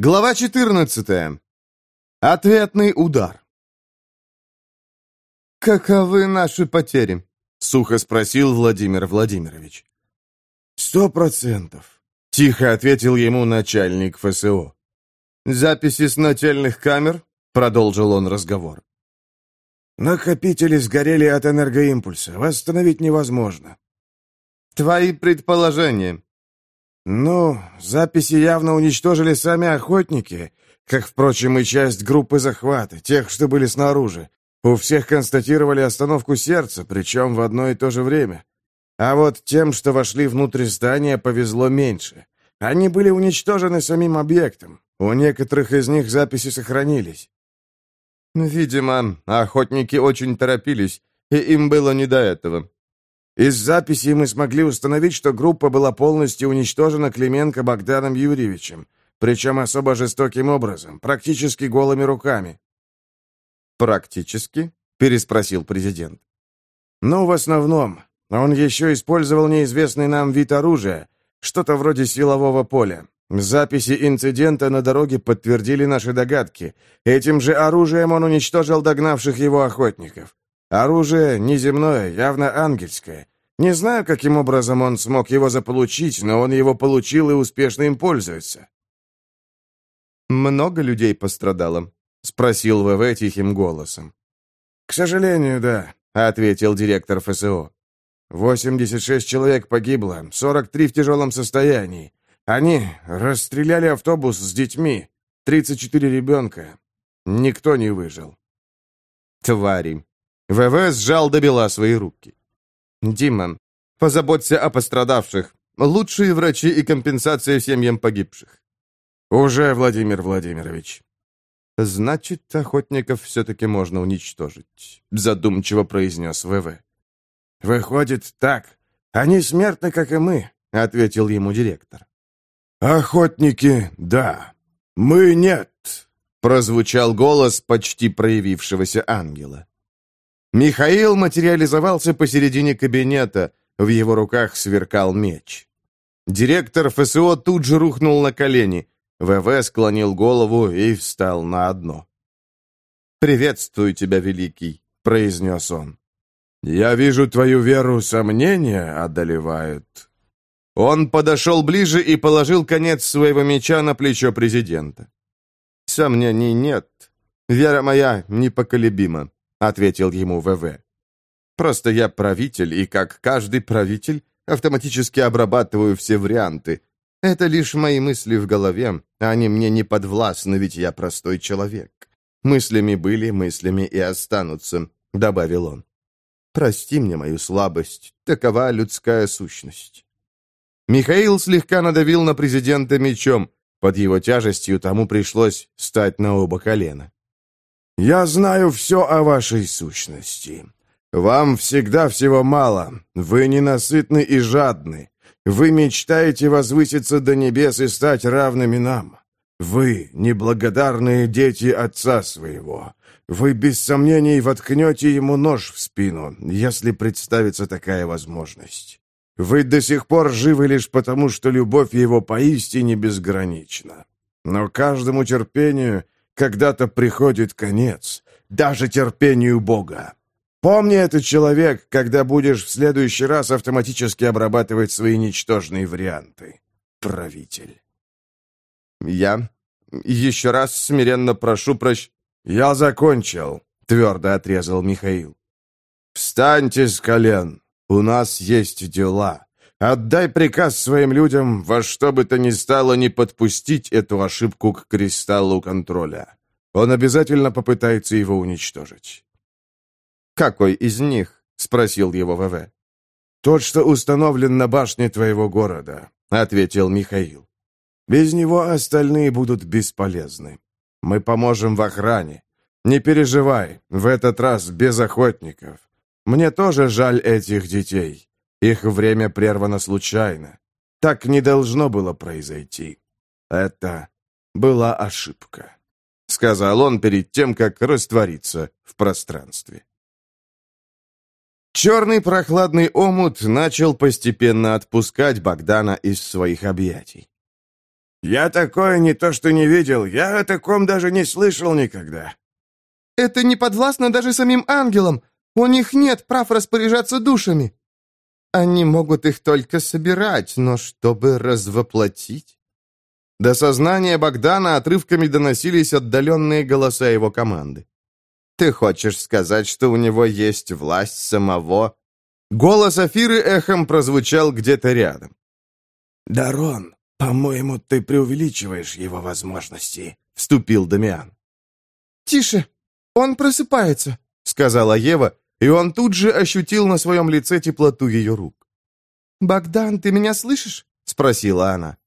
Глава 14. Ответный удар. «Каковы наши потери?» — сухо спросил Владимир Владимирович. «Сто процентов», — тихо ответил ему начальник ФСО. «Записи с нательных камер?» — продолжил он разговор. «Накопители сгорели от энергоимпульса. Восстановить невозможно». «Твои предположения?» «Ну, записи явно уничтожили сами охотники, как, впрочем, и часть группы захвата, тех, что были снаружи. У всех констатировали остановку сердца, причем в одно и то же время. А вот тем, что вошли внутрь здания, повезло меньше. Они были уничтожены самим объектом. У некоторых из них записи сохранились. Видимо, охотники очень торопились, и им было не до этого. Из записей мы смогли установить, что группа была полностью уничтожена Клименко Богданом Юрьевичем, причем особо жестоким образом, практически голыми руками. «Практически?» — переспросил президент. «Ну, в основном. Он еще использовал неизвестный нам вид оружия, что-то вроде силового поля. Записи инцидента на дороге подтвердили наши догадки. Этим же оружием он уничтожил догнавших его охотников. Оружие неземное, явно ангельское. Не знаю, каким образом он смог его заполучить, но он его получил и успешно им пользуется. «Много людей пострадало?» — спросил ВВ тихим голосом. «К сожалению, да», — ответил директор ФСО. «86 человек погибло, 43 в тяжелом состоянии. Они расстреляли автобус с детьми, 34 ребенка. Никто не выжил». «Твари!» ВВ сжал до бела свои руки. «Дима, позаботься о пострадавших. Лучшие врачи и компенсация семьям погибших». «Уже, Владимир Владимирович». «Значит, охотников все-таки можно уничтожить», — задумчиво произнес ВВ. «Выходит так. Они смертны, как и мы», — ответил ему директор. «Охотники, да. Мы нет», — прозвучал голос почти проявившегося ангела. Михаил материализовался посередине кабинета, в его руках сверкал меч. Директор ФСО тут же рухнул на колени. ВВ склонил голову и встал на одно. «Приветствую тебя, Великий», — произнес он. «Я вижу, твою веру сомнения одолевают». Он подошел ближе и положил конец своего меча на плечо президента. «Сомнений нет. Вера моя непоколебима. — ответил ему ВВ. «Просто я правитель, и, как каждый правитель, автоматически обрабатываю все варианты. Это лишь мои мысли в голове, они мне не подвластны, ведь я простой человек. Мыслями были, мыслями и останутся», — добавил он. «Прости мне мою слабость, такова людская сущность». Михаил слегка надавил на президента мечом, под его тяжестью тому пришлось стать на оба колена. Я знаю все о вашей сущности. Вам всегда всего мало. Вы ненасытны и жадны. Вы мечтаете возвыситься до небес и стать равными нам. Вы неблагодарные дети отца своего. Вы без сомнений воткнете ему нож в спину, если представится такая возможность. Вы до сих пор живы лишь потому, что любовь его поистине безгранична. Но каждому терпению когда-то приходит конец, даже терпению Бога. Помни этот человек, когда будешь в следующий раз автоматически обрабатывать свои ничтожные варианты. Правитель. Я еще раз смиренно прошу прощ... Я закончил, твердо отрезал Михаил. Встаньте с колен. У нас есть дела. Отдай приказ своим людям во что бы то ни стало не подпустить эту ошибку к кристаллу контроля. Он обязательно попытается его уничтожить. «Какой из них?» — спросил его ВВ. «Тот, что установлен на башне твоего города», — ответил Михаил. «Без него остальные будут бесполезны. Мы поможем в охране. Не переживай, в этот раз без охотников. Мне тоже жаль этих детей. Их время прервано случайно. Так не должно было произойти. Это была ошибка», — сказал он перед тем, как раствориться в пространстве. Черный прохладный омут начал постепенно отпускать Богдана из своих объятий. Я такое не то что не видел, я о таком даже не слышал никогда». «Это не подвластно даже самим ангелам. У них нет прав распоряжаться душами». «Они могут их только собирать, но чтобы развоплотить...» До сознания Богдана отрывками доносились отдаленные голоса его команды. «Ты хочешь сказать, что у него есть власть самого?» Голос Афиры эхом прозвучал где-то рядом. «Дарон, по-моему, ты преувеличиваешь его возможности», — вступил Дамиан. «Тише, он просыпается», — сказала Ева, и он тут же ощутил на своем лице теплоту ее рук. «Богдан, ты меня слышишь?» — спросила она.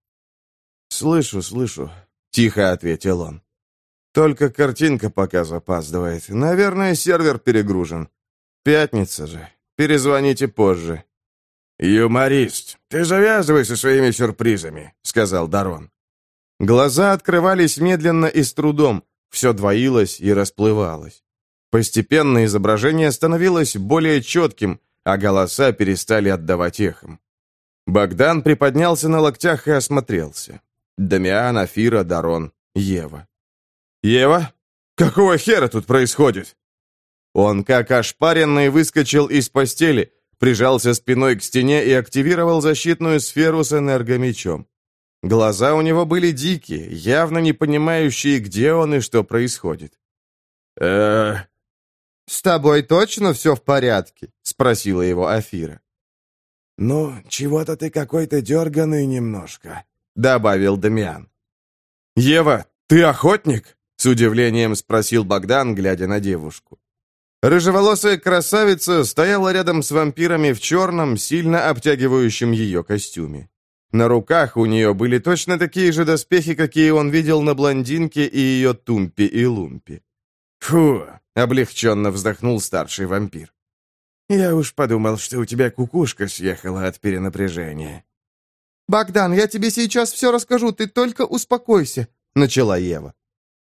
«Слышу, слышу», — тихо ответил он. «Только картинка пока запаздывает. Наверное, сервер перегружен. Пятница же. Перезвоните позже». «Юморист, ты завязывай со своими сюрпризами», — сказал Дарон. Глаза открывались медленно и с трудом, все двоилось и расплывалось. Постепенно изображение становилось более четким, а голоса перестали отдавать эхом. Богдан приподнялся на локтях и осмотрелся. Дамиан, Афира, Дарон, Ева. «Ева? Какого хера тут происходит?» Он, как ошпаренный, выскочил из постели, прижался спиной к стене и активировал защитную сферу с энергомечом. Глаза у него были дикие, явно не понимающие, где он и что происходит. э «С тобой точно все в порядке?» — спросила его Афира. «Ну, чего-то ты какой-то дерганый немножко», — добавил Дамиан. «Ева, ты охотник?» — с удивлением спросил Богдан, глядя на девушку. Рыжеволосая красавица стояла рядом с вампирами в черном, сильно обтягивающем ее костюме. На руках у нее были точно такие же доспехи, какие он видел на блондинке и ее тумпе и лумпе. «Фу!» — облегченно вздохнул старший вампир. «Я уж подумал, что у тебя кукушка съехала от перенапряжения». «Богдан, я тебе сейчас все расскажу, ты только успокойся», — начала Ева.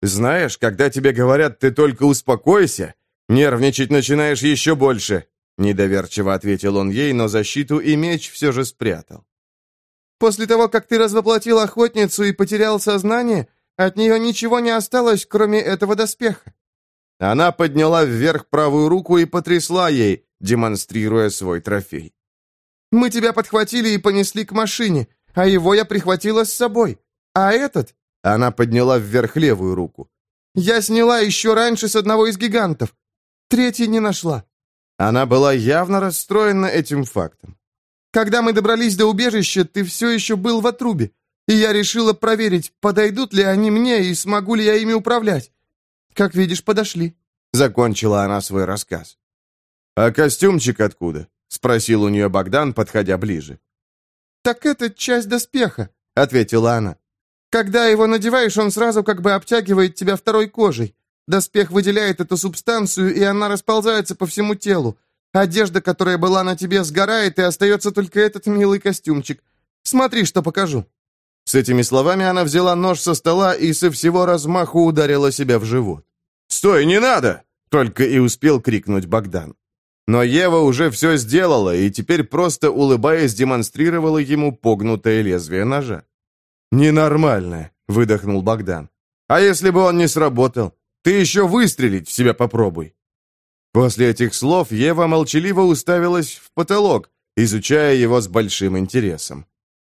«Знаешь, когда тебе говорят «ты только успокойся», нервничать начинаешь еще больше», — недоверчиво ответил он ей, но защиту и меч все же спрятал. «После того, как ты развоплотил охотницу и потерял сознание, от нее ничего не осталось, кроме этого доспеха». Она подняла вверх правую руку и потрясла ей, демонстрируя свой трофей. Мы тебя подхватили и понесли к машине, а его я прихватила с собой. А этот...» Она подняла вверх левую руку. «Я сняла еще раньше с одного из гигантов. Третий не нашла». Она была явно расстроена этим фактом. «Когда мы добрались до убежища, ты все еще был в отрубе, и я решила проверить, подойдут ли они мне и смогу ли я ими управлять. Как видишь, подошли». Закончила она свой рассказ. «А костюмчик откуда?» — спросил у нее Богдан, подходя ближе. «Так это часть доспеха», — ответила она. «Когда его надеваешь, он сразу как бы обтягивает тебя второй кожей. Доспех выделяет эту субстанцию, и она расползается по всему телу. Одежда, которая была на тебе, сгорает, и остается только этот милый костюмчик. Смотри, что покажу». С этими словами она взяла нож со стола и со всего размаху ударила себя в живот. «Стой, не надо!» — только и успел крикнуть Богдан. Но Ева уже все сделала и теперь просто улыбаясь демонстрировала ему погнутое лезвие ножа. «Ненормально», — выдохнул Богдан. «А если бы он не сработал? Ты еще выстрелить в себя попробуй». После этих слов Ева молчаливо уставилась в потолок, изучая его с большим интересом.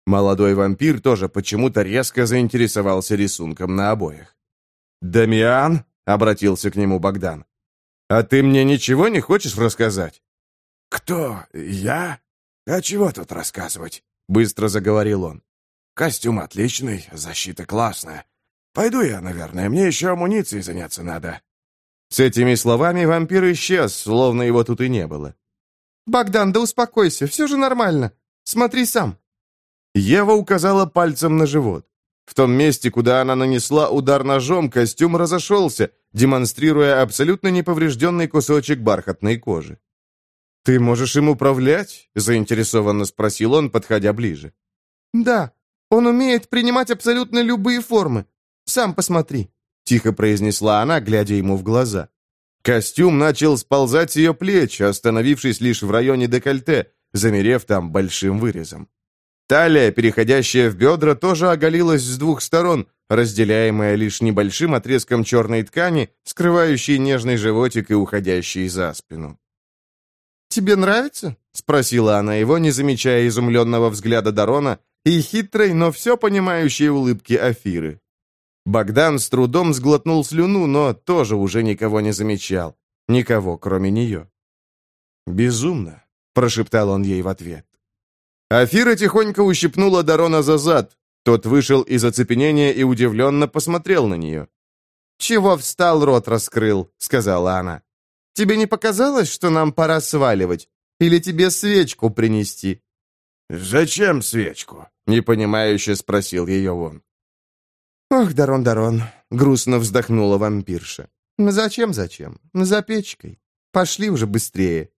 Молодой вампир тоже почему-то резко заинтересовался рисунком на обоях. «Дамиан?» — обратился к нему Богдан. «А ты мне ничего не хочешь рассказать?» «Кто? Я? А чего тут рассказывать?» — быстро заговорил он. «Костюм отличный, защита классная. Пойду я, наверное, мне еще амуницией заняться надо». С этими словами вампир исчез, словно его тут и не было. «Богдан, да успокойся, все же нормально. Смотри сам». Ева указала пальцем на живот. В том месте, куда она нанесла удар ножом, костюм разошелся, демонстрируя абсолютно неповрежденный кусочек бархатной кожи. «Ты можешь им управлять?» — заинтересованно спросил он, подходя ближе. «Да, он умеет принимать абсолютно любые формы. Сам посмотри», — тихо произнесла она, глядя ему в глаза. Костюм начал сползать с ее плеч, остановившись лишь в районе декольте, замерев там большим вырезом. Талия, переходящая в бедра, тоже оголилась с двух сторон, разделяемая лишь небольшим отрезком черной ткани, скрывающей нежный животик и уходящий за спину. «Тебе нравится?» — спросила она его, не замечая изумленного взгляда Дарона и хитрой, но все понимающей улыбки Афиры. Богдан с трудом сглотнул слюну, но тоже уже никого не замечал. Никого, кроме нее. «Безумно», — прошептал он ей в ответ. Афира тихонько ущипнула Дарона за зад. Тот вышел из оцепенения и удивленно посмотрел на нее. «Чего встал, рот раскрыл?» — сказала она. «Тебе не показалось, что нам пора сваливать? Или тебе свечку принести?» «Зачем свечку?» — непонимающе спросил ее он. «Ох, Дарон, Дарон!» — грустно вздохнула вампирша. «Зачем, зачем? За печкой. Пошли уже быстрее».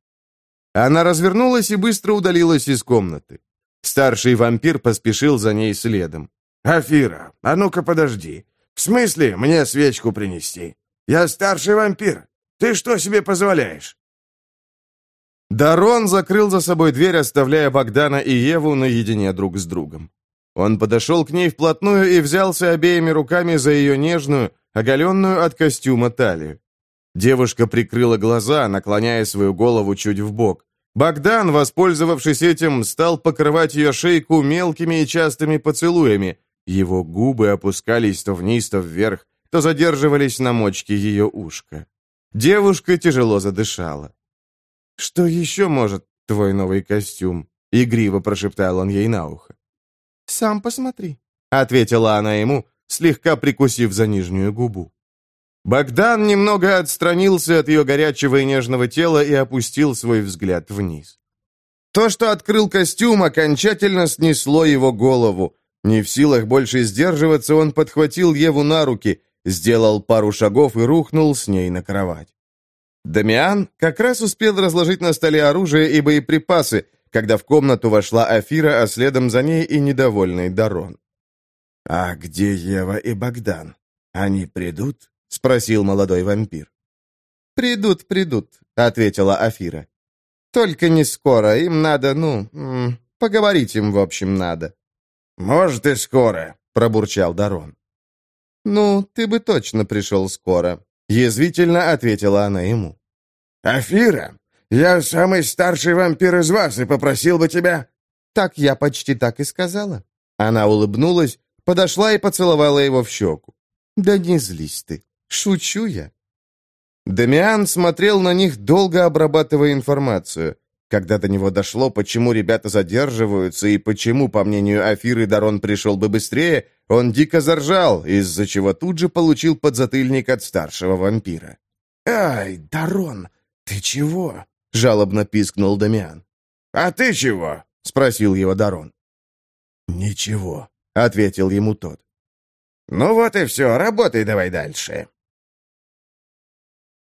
Она развернулась и быстро удалилась из комнаты. Старший вампир поспешил за ней следом. «Афира, а ну-ка подожди. В смысле мне свечку принести? Я старший вампир. Ты что себе позволяешь?» Дарон закрыл за собой дверь, оставляя Богдана и Еву наедине друг с другом. Он подошел к ней вплотную и взялся обеими руками за ее нежную, оголенную от костюма талию. Девушка прикрыла глаза, наклоняя свою голову чуть в бок. Богдан, воспользовавшись этим, стал покрывать ее шейку мелкими и частыми поцелуями. Его губы опускались то вниз, то вверх, то задерживались на мочке ее ушка. Девушка тяжело задышала. «Что еще может твой новый костюм?» — игриво прошептал он ей на ухо. «Сам посмотри», — ответила она ему, слегка прикусив за нижнюю губу. Богдан немного отстранился от ее горячего и нежного тела и опустил свой взгляд вниз. То, что открыл костюм, окончательно снесло его голову. Не в силах больше сдерживаться, он подхватил Еву на руки, сделал пару шагов и рухнул с ней на кровать. Дамиан как раз успел разложить на столе оружие и боеприпасы, когда в комнату вошла Афира, а следом за ней и недовольный Дарон. «А где Ева и Богдан? Они придут?» — спросил молодой вампир. «Придут, придут», — ответила Афира. «Только не скоро, им надо, ну, поговорить им, в общем, надо». «Может, и скоро», — пробурчал Дарон. «Ну, ты бы точно пришел скоро», — язвительно ответила она ему. «Афира, я самый старший вампир из вас и попросил бы тебя...» «Так я почти так и сказала». Она улыбнулась, подошла и поцеловала его в щеку. «Да не злись ты. Шучу я». Дамиан смотрел на них, долго обрабатывая информацию. Когда до него дошло, почему ребята задерживаются и почему, по мнению Афиры, Дарон пришел бы быстрее, он дико заржал, из-за чего тут же получил подзатыльник от старшего вампира. «Ай, Дарон, ты чего?» — жалобно пискнул Дамиан. «А ты чего?» — спросил его Дарон. «Ничего», — ответил ему тот. «Ну вот и все, работай давай дальше».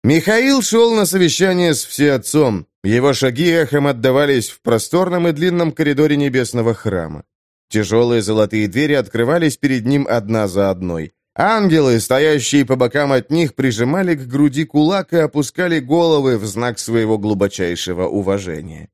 Михаил шел на совещание с всеотцом. Его шаги эхом отдавались в просторном и длинном коридоре небесного храма. Тяжелые золотые двери открывались перед ним одна за одной. Ангелы, стоящие по бокам от них, прижимали к груди кулак и опускали головы в знак своего глубочайшего уважения.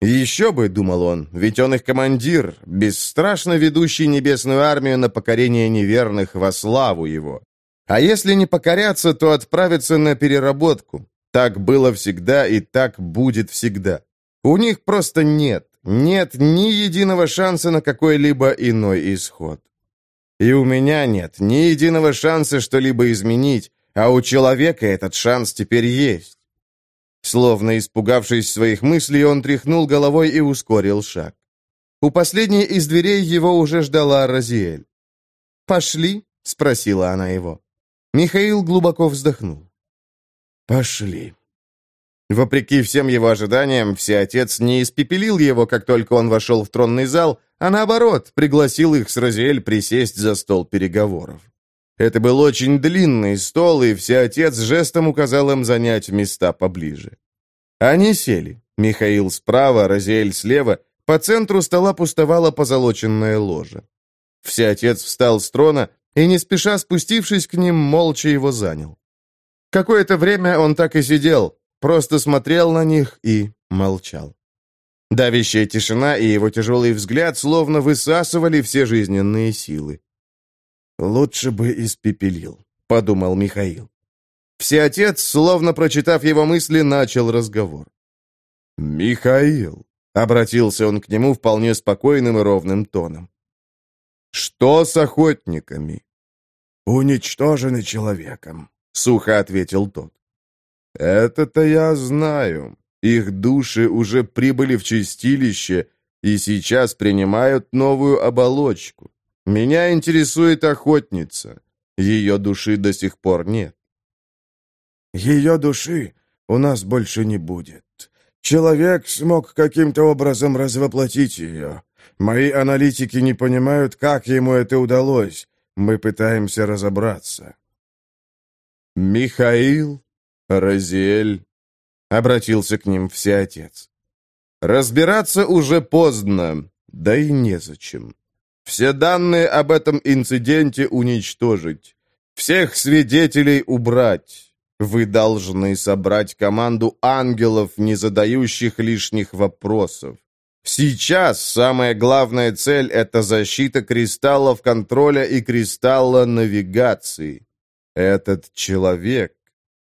«Еще бы», — думал он, — «ведь он их командир, бесстрашно ведущий небесную армию на покорение неверных во славу его. А если не покоряться, то отправиться на переработку. Так было всегда и так будет всегда. У них просто нет, нет ни единого шанса на какой-либо иной исход. И у меня нет ни единого шанса что-либо изменить, а у человека этот шанс теперь есть. Словно испугавшись своих мыслей, он тряхнул головой и ускорил шаг. У последней из дверей его уже ждала Розиэль. «Пошли?» — спросила она его. Михаил глубоко вздохнул. «Пошли». Вопреки всем его ожиданиям, всеотец не испепелил его, как только он вошел в тронный зал, а наоборот, пригласил их с Розиэль присесть за стол переговоров. Это был очень длинный стол, и всеотец жестом указал им занять места поближе. Они сели. Михаил справа, Розиэль слева. По центру стола пустовала позолоченная ложа. Всеотец встал с трона и, не спеша спустившись к ним, молча его занял. Какое-то время он так и сидел, просто смотрел на них и молчал. Давящая тишина и его тяжелый взгляд словно высасывали все жизненные силы. «Лучше бы испепелил», — подумал Михаил. Всеотец, словно прочитав его мысли, начал разговор. «Михаил», — обратился он к нему вполне спокойным и ровным тоном. «Что с охотниками?» «Уничтожены человеком», — сухо ответил тот. «Это-то я знаю. Их души уже прибыли в чистилище и сейчас принимают новую оболочку. Меня интересует охотница. Ее души до сих пор нет». «Ее души у нас больше не будет. Человек смог каким-то образом развоплотить ее. Мои аналитики не понимают, как ему это удалось. Мы пытаемся разобраться». «Михаил, Розиэль», — обратился к ним всеотец. «Разбираться уже поздно, да и незачем. Все данные об этом инциденте уничтожить, всех свидетелей убрать». Вы должны собрать команду ангелов, не задающих лишних вопросов. Сейчас самая главная цель – это защита кристаллов контроля и кристалла навигации. Этот человек...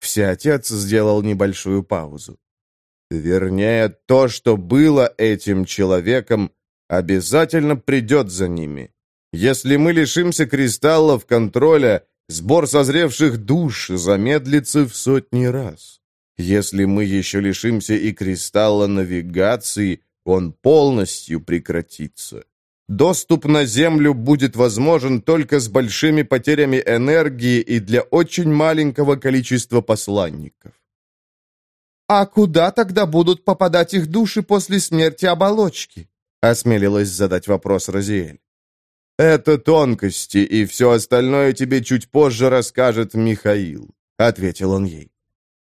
Всеотец сделал небольшую паузу. Вернее, то, что было этим человеком, обязательно придет за ними. Если мы лишимся кристаллов контроля, Сбор созревших душ замедлится в сотни раз. Если мы еще лишимся и кристалла навигации, он полностью прекратится. Доступ на Землю будет возможен только с большими потерями энергии и для очень маленького количества посланников. «А куда тогда будут попадать их души после смерти оболочки?» осмелилась задать вопрос Розиэль. «Это тонкости, и все остальное тебе чуть позже расскажет Михаил», — ответил он ей.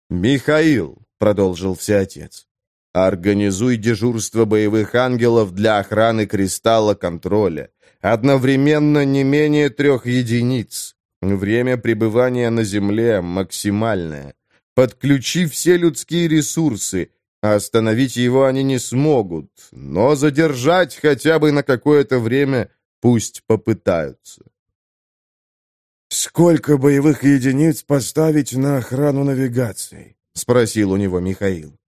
«Михаил», — продолжил всеотец, — «организуй дежурство боевых ангелов для охраны кристалла контроля. Одновременно не менее трех единиц. Время пребывания на Земле максимальное. Подключи все людские ресурсы, остановить его они не смогут, но задержать хотя бы на какое-то время Пусть попытаются. «Сколько боевых единиц поставить на охрану навигации?» — спросил у него Михаил.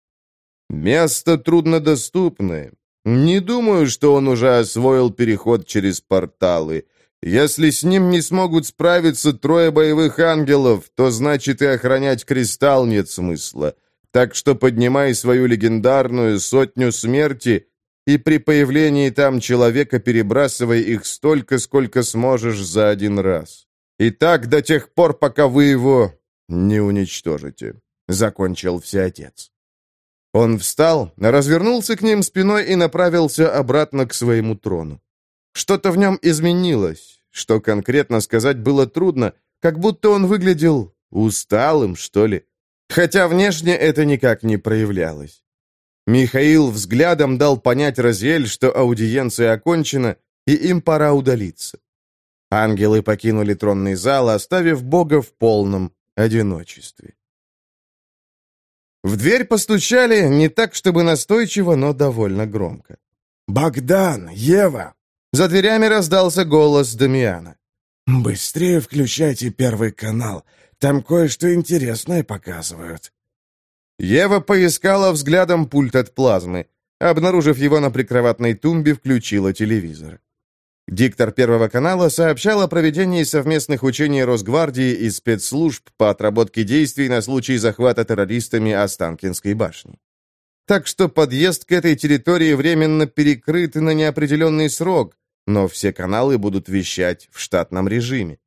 «Место труднодоступное. Не думаю, что он уже освоил переход через порталы. Если с ним не смогут справиться трое боевых ангелов, то значит и охранять кристалл нет смысла. Так что поднимай свою легендарную сотню смерти и при появлении там человека перебрасывай их столько, сколько сможешь за один раз. И так до тех пор, пока вы его не уничтожите», — закончил всеотец. Он встал, развернулся к ним спиной и направился обратно к своему трону. Что-то в нем изменилось, что конкретно сказать было трудно, как будто он выглядел усталым, что ли. Хотя внешне это никак не проявлялось. Михаил взглядом дал понять Розель, что аудиенция окончена, и им пора удалиться. Ангелы покинули тронный зал, оставив Бога в полном одиночестве. В дверь постучали не так, чтобы настойчиво, но довольно громко. «Богдан! Ева!» За дверями раздался голос Дамиана. «Быстрее включайте первый канал. Там кое-что интересное показывают». Ева поискала взглядом пульт от плазмы. Обнаружив его на прикроватной тумбе, включила телевизор. Диктор Первого канала сообщал о проведении совместных учений Росгвардии и спецслужб по отработке действий на случай захвата террористами Останкинской башни. Так что подъезд к этой территории временно перекрыт на неопределенный срок, но все каналы будут вещать в штатном режиме.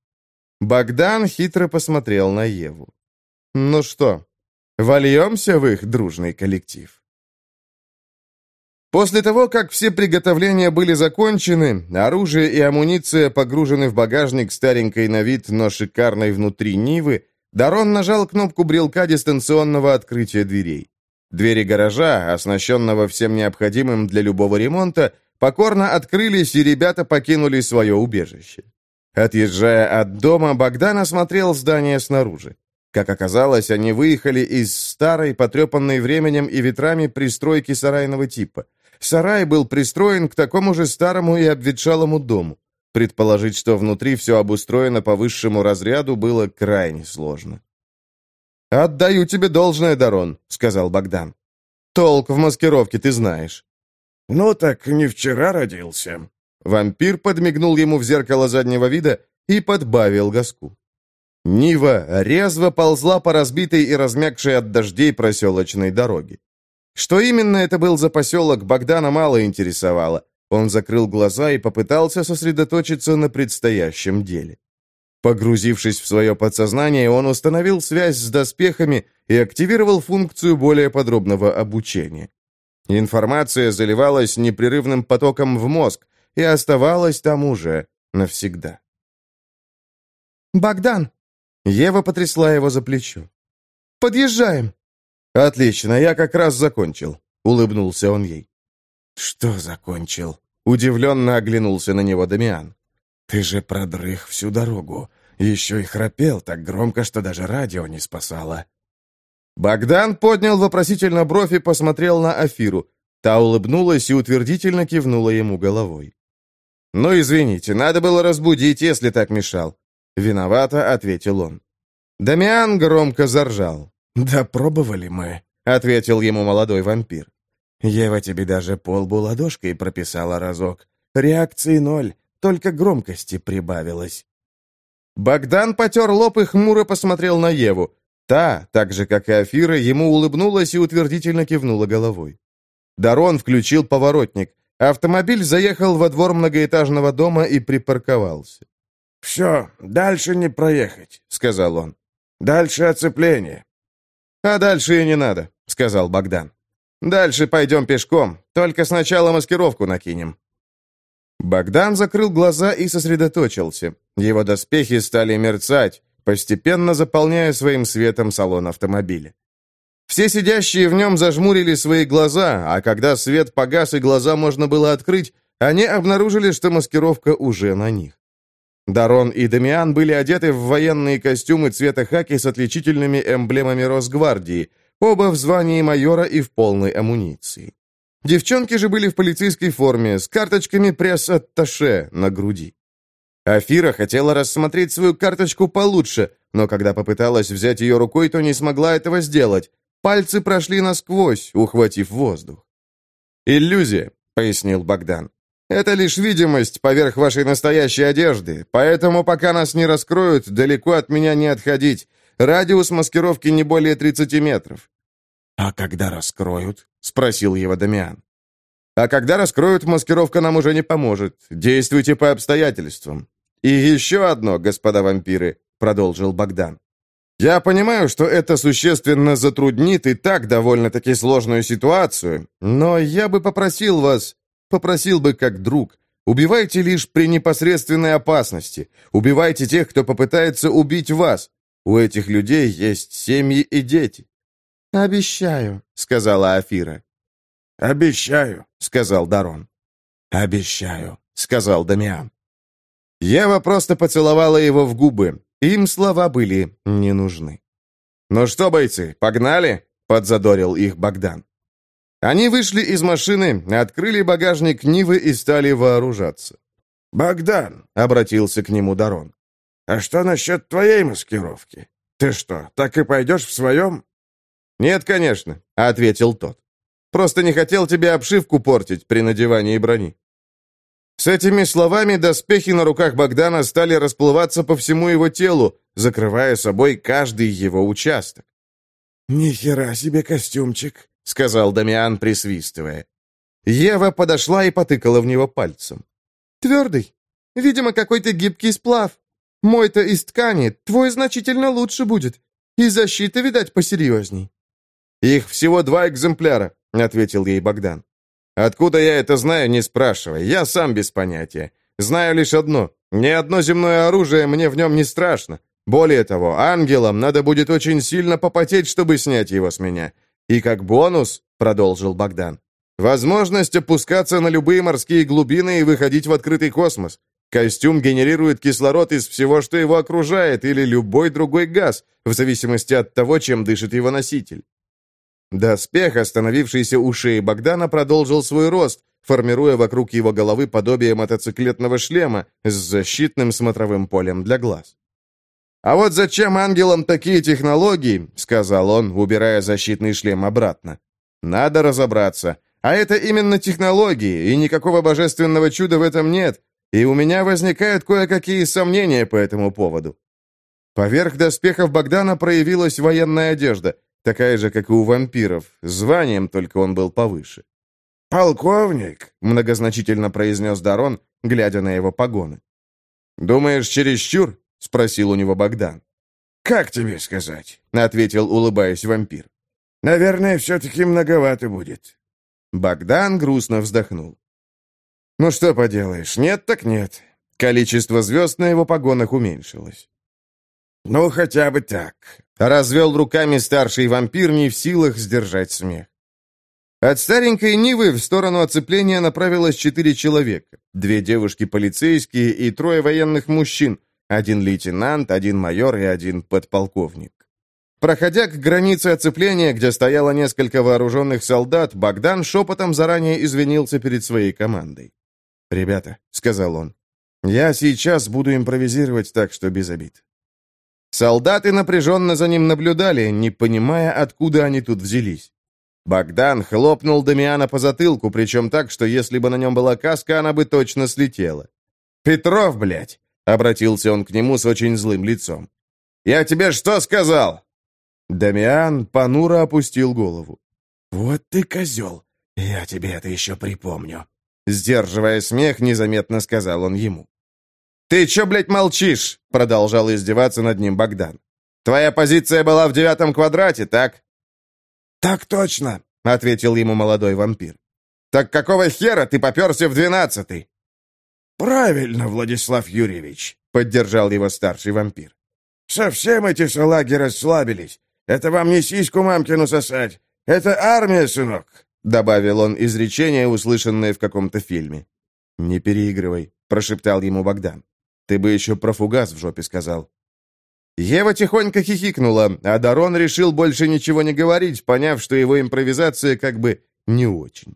Богдан хитро посмотрел на Еву. «Ну что, Вольемся в их дружный коллектив. После того, как все приготовления были закончены, оружие и амуниция погружены в багажник старенькой на вид, но шикарной внутри Нивы, Дарон нажал кнопку брелка дистанционного открытия дверей. Двери гаража, оснащенного всем необходимым для любого ремонта, покорно открылись, и ребята покинули свое убежище. Отъезжая от дома, Богдан осмотрел здание снаружи. Как оказалось, они выехали из старой, потрепанной временем и ветрами пристройки сарайного типа. Сарай был пристроен к такому же старому и обветшалому дому. Предположить, что внутри все обустроено по высшему разряду, было крайне сложно. «Отдаю тебе должное, Дарон», — сказал Богдан. «Толк в маскировке ты знаешь». «Ну так не вчера родился». Вампир подмигнул ему в зеркало заднего вида и подбавил газку. Нива резво ползла по разбитой и размягшей от дождей проселочной дороге. Что именно это был за поселок, Богдана мало интересовало. Он закрыл глаза и попытался сосредоточиться на предстоящем деле. Погрузившись в свое подсознание, он установил связь с доспехами и активировал функцию более подробного обучения. Информация заливалась непрерывным потоком в мозг и оставалась там уже навсегда. «Богдан!» Ева потрясла его за плечо. «Подъезжаем!» «Отлично, я как раз закончил», — улыбнулся он ей. «Что закончил?» — удивленно оглянулся на него Дамиан. «Ты же продрых всю дорогу. Еще и храпел так громко, что даже радио не спасало». Богдан поднял вопросительно бровь и посмотрел на Афиру. Та улыбнулась и утвердительно кивнула ему головой. «Ну, извините, надо было разбудить, если так мешал». «Виновато», — ответил он. Дамиан громко заржал. «Да пробовали мы», — ответил ему молодой вампир. «Ева тебе даже полбу ладошкой прописала разок. Реакции ноль, только громкости прибавилось». Богдан потер лоб и хмуро посмотрел на Еву. Та, так же, как и Афира, ему улыбнулась и утвердительно кивнула головой. Дарон включил поворотник. Автомобиль заехал во двор многоэтажного дома и припарковался. «Все, дальше не проехать», — сказал он. «Дальше оцепление». «А дальше и не надо», — сказал Богдан. «Дальше пойдем пешком, только сначала маскировку накинем». Богдан закрыл глаза и сосредоточился. Его доспехи стали мерцать, постепенно заполняя своим светом салон автомобиля. Все сидящие в нем зажмурили свои глаза, а когда свет погас и глаза можно было открыть, они обнаружили, что маскировка уже на них. Дарон и Дамиан были одеты в военные костюмы цвета хаки с отличительными эмблемами Росгвардии, оба в звании майора и в полной амуниции. Девчонки же были в полицейской форме, с карточками пресс-атташе на груди. Афира хотела рассмотреть свою карточку получше, но когда попыталась взять ее рукой, то не смогла этого сделать. Пальцы прошли насквозь, ухватив воздух. «Иллюзия», — пояснил Богдан. «Это лишь видимость поверх вашей настоящей одежды, поэтому пока нас не раскроют, далеко от меня не отходить. Радиус маскировки не более 30 метров. «А когда раскроют?» — спросил его Дамиан. «А когда раскроют, маскировка нам уже не поможет. Действуйте по обстоятельствам. И еще одно, господа вампиры», — продолжил Богдан. «Я понимаю, что это существенно затруднит и так довольно-таки сложную ситуацию, но я бы попросил вас, попросил бы как друг, убивайте лишь при непосредственной опасности, убивайте тех, кто попытается убить вас. У этих людей есть семьи и дети. «Обещаю», — сказала Афира. «Обещаю», — сказал Дарон. «Обещаю», — сказал Дамиан. Ева просто поцеловала его в губы. Им слова были не нужны. «Ну что, бойцы, погнали?» — подзадорил их Богдан. Они вышли из машины, открыли багажник Нивы и стали вооружаться. «Богдан», — обратился к нему Дарон, — «а что насчет твоей маскировки? Ты что, так и пойдешь в своем?» «Нет, конечно», — ответил тот. «Просто не хотел тебе обшивку портить при надевании брони». С этими словами доспехи на руках Богдана стали расплываться по всему его телу, закрывая собой каждый его участок. «Ни хера себе костюмчик», — сказал Дамиан, присвистывая. Ева подошла и потыкала в него пальцем. «Твердый. Видимо, какой-то гибкий сплав. Мой-то из ткани, твой значительно лучше будет. И защита, видать, посерьезней». «Их всего два экземпляра», — ответил ей Богдан. «Откуда я это знаю, не спрашивай. Я сам без понятия. Знаю лишь одно. Ни одно земное оружие мне в нем не страшно. Более того, ангелам надо будет очень сильно попотеть, чтобы снять его с меня. И как бонус, — продолжил Богдан, — возможность опускаться на любые морские глубины и выходить в открытый космос. Костюм генерирует кислород из всего, что его окружает, или любой другой газ, в зависимости от того, чем дышит его носитель. Доспех, остановившийся у шеи Богдана, продолжил свой рост, формируя вокруг его головы подобие мотоциклетного шлема с защитным смотровым полем для глаз. «А вот зачем ангелам такие технологии?» — сказал он, убирая защитный шлем обратно. «Надо разобраться. А это именно технологии, и никакого божественного чуда в этом нет, и у меня возникают кое-какие сомнения по этому поводу». Поверх доспехов Богдана проявилась военная одежда, такая же, как и у вампиров, званием только он был повыше. «Полковник», — многозначительно произнес Дарон, глядя на его погоны. «Думаешь, чересчур?» — спросил у него Богдан. «Как тебе сказать?» — ответил, улыбаясь вампир. «Наверное, все-таки многовато будет». Богдан грустно вздохнул. «Ну что поделаешь, нет так нет». Количество звезд на его погонах уменьшилось. «Ну, хотя бы так», — развел руками старший вампир, не в силах сдержать смех. От старенькой Нивы в сторону оцепления направилось четыре человека. Две девушки-полицейские и трое военных мужчин, один лейтенант, один майор и один подполковник. Проходя к границе оцепления, где стояло несколько вооруженных солдат, Богдан шепотом заранее извинился перед своей командой. «Ребята», — сказал он, — «я сейчас буду импровизировать так, что без обид». Солдаты напряженно за ним наблюдали, не понимая, откуда они тут взялись. Богдан хлопнул Дамиана по затылку, причем так, что если бы на нем была каска, она бы точно слетела. «Петров, блядь! Обратился он к нему с очень злым лицом. «Я тебе что сказал?» Дамиан понуро опустил голову. «Вот ты козел! Я тебе это еще припомню!» Сдерживая смех, незаметно сказал он ему. «Ты че, блядь, молчишь?» Продолжал издеваться над ним Богдан. «Твоя позиция была в девятом квадрате, так?» «Так точно», — ответил ему молодой вампир. «Так какого хера ты поперся в двенадцатый?» «Правильно, Владислав Юрьевич», — поддержал его старший вампир. «Совсем эти салаги расслабились. Это вам не сиську мамкину сосать. Это армия, сынок», — добавил он изречение, услышанное в каком-то фильме. «Не переигрывай», — прошептал ему Богдан. «Ты бы еще про фугас в жопе сказал». Ева тихонько хихикнула, а Дарон решил больше ничего не говорить, поняв, что его импровизация как бы не очень.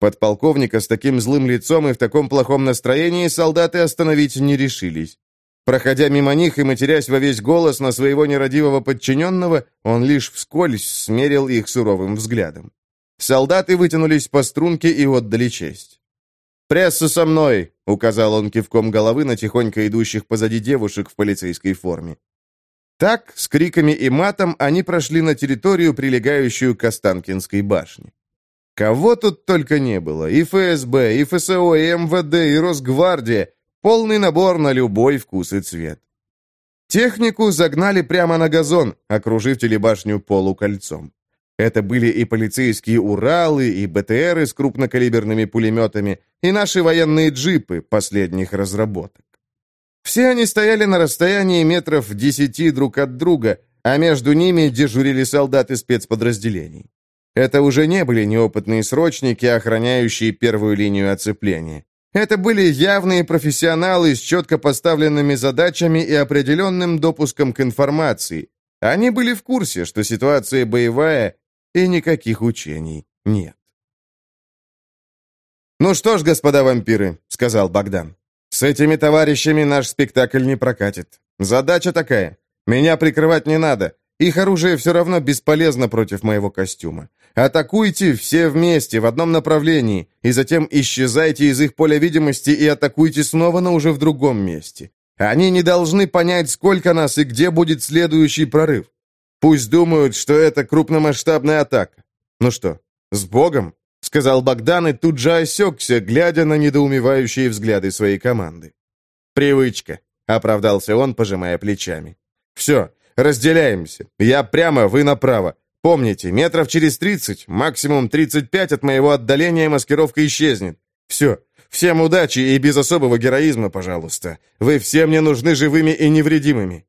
Подполковника с таким злым лицом и в таком плохом настроении солдаты остановить не решились. Проходя мимо них и матерясь во весь голос на своего нерадивого подчиненного, он лишь вскользь смерил их суровым взглядом. Солдаты вытянулись по струнке и отдали честь. «Пресса со мной!» — указал он кивком головы на тихонько идущих позади девушек в полицейской форме. Так, с криками и матом, они прошли на территорию, прилегающую к Останкинской башне. Кого тут только не было. И ФСБ, и ФСО, и МВД, и Росгвардия. Полный набор на любой вкус и цвет. Технику загнали прямо на газон, окружив телебашню полукольцом. Это были и полицейские «Уралы», и БТРы с крупнокалиберными пулеметами, и наши военные джипы последних разработок. Все они стояли на расстоянии метров десяти друг от друга, а между ними дежурили солдаты спецподразделений. Это уже не были неопытные срочники, охраняющие первую линию оцепления. Это были явные профессионалы с четко поставленными задачами и определенным допуском к информации. Они были в курсе, что ситуация боевая, и никаких учений нет. «Ну что ж, господа вампиры», — сказал Богдан, — «с этими товарищами наш спектакль не прокатит. Задача такая. Меня прикрывать не надо. Их оружие все равно бесполезно против моего костюма. Атакуйте все вместе, в одном направлении, и затем исчезайте из их поля видимости и атакуйте снова, но уже в другом месте. Они не должны понять, сколько нас и где будет следующий прорыв. Пусть думают, что это крупномасштабная атака. Ну что, с Богом? — сказал Богдан и тут же осекся, глядя на недоумевающие взгляды своей команды. «Привычка», — оправдался он, пожимая плечами. «Все, разделяемся. Я прямо, вы направо. Помните, метров через 30, максимум 35 от моего отдаления маскировка исчезнет. Все. Всем удачи и без особого героизма, пожалуйста. Вы все мне нужны живыми и невредимыми».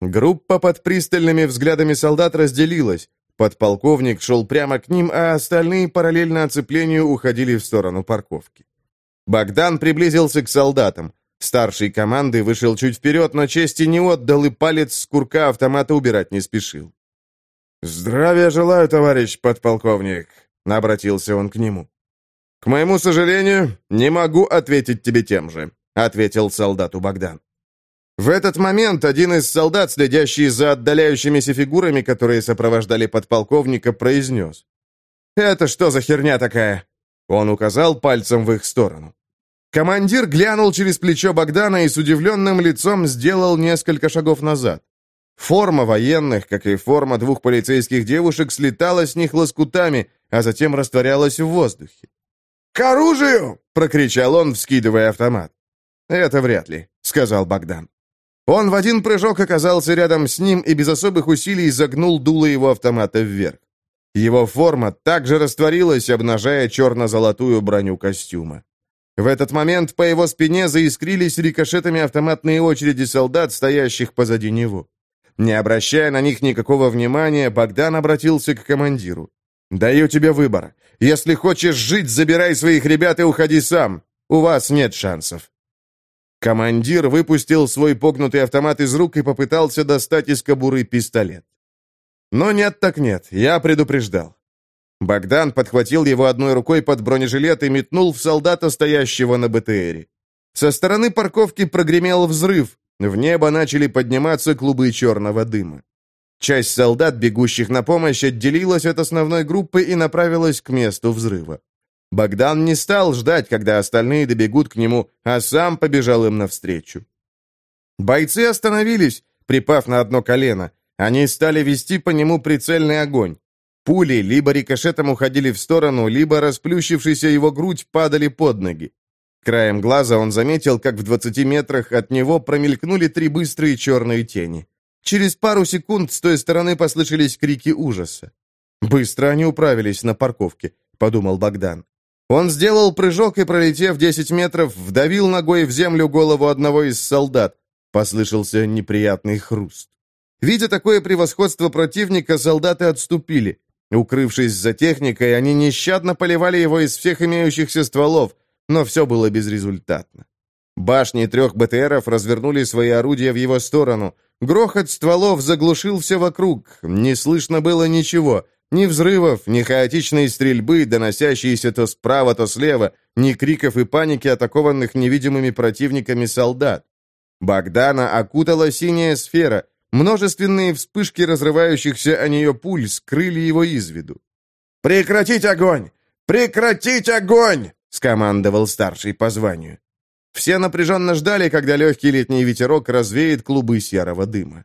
Группа под пристальными взглядами солдат разделилась. Подполковник шел прямо к ним, а остальные параллельно оцеплению уходили в сторону парковки. Богдан приблизился к солдатам. Старший команды вышел чуть вперед, но чести не отдал и палец с курка автомата убирать не спешил. «Здравия желаю, товарищ подполковник», — обратился он к нему. «К моему сожалению, не могу ответить тебе тем же», — ответил солдату Богдан. В этот момент один из солдат, следящий за отдаляющимися фигурами, которые сопровождали подполковника, произнес. «Это что за херня такая?» Он указал пальцем в их сторону. Командир глянул через плечо Богдана и с удивленным лицом сделал несколько шагов назад. Форма военных, как и форма двух полицейских девушек, слетала с них лоскутами, а затем растворялась в воздухе. «К оружию!» — прокричал он, вскидывая автомат. «Это вряд ли», — сказал Богдан. Он в один прыжок оказался рядом с ним и без особых усилий загнул дуло его автомата вверх. Его форма также растворилась, обнажая черно-золотую броню костюма. В этот момент по его спине заискрились рикошетами автоматные очереди солдат, стоящих позади него. Не обращая на них никакого внимания, Богдан обратился к командиру. «Даю тебе выбор. Если хочешь жить, забирай своих ребят и уходи сам. У вас нет шансов». Командир выпустил свой погнутый автомат из рук и попытался достать из кобуры пистолет. Но нет так нет, я предупреждал. Богдан подхватил его одной рукой под бронежилет и метнул в солдата, стоящего на БТРе. Со стороны парковки прогремел взрыв. В небо начали подниматься клубы черного дыма. Часть солдат, бегущих на помощь, отделилась от основной группы и направилась к месту взрыва. Богдан не стал ждать, когда остальные добегут к нему, а сам побежал им навстречу. Бойцы остановились, припав на одно колено. Они стали вести по нему прицельный огонь. Пули либо рикошетом уходили в сторону, либо, расплющившись его грудь, падали под ноги. Краем глаза он заметил, как в 20 метрах от него промелькнули три быстрые черные тени. Через пару секунд с той стороны послышались крики ужаса. «Быстро они управились на парковке», — подумал Богдан. Он сделал прыжок и, пролетев 10 метров, вдавил ногой в землю голову одного из солдат. Послышался неприятный хруст. Видя такое превосходство противника, солдаты отступили. Укрывшись за техникой, они нещадно поливали его из всех имеющихся стволов, но все было безрезультатно. Башни трех БТРов развернули свои орудия в его сторону. Грохот стволов заглушил все вокруг, не слышно было ничего, ни взрывов, ни хаотичной стрельбы, доносящиеся то справа, то слева, ни криков и паники атакованных невидимыми противниками солдат. Богдана окутала синяя сфера. Множественные вспышки разрывающихся о нее пуль скрыли его из виду. «Прекратить огонь! Прекратить огонь!» — скомандовал старший по званию. Все напряженно ждали, когда легкий летний ветерок развеет клубы серого дыма.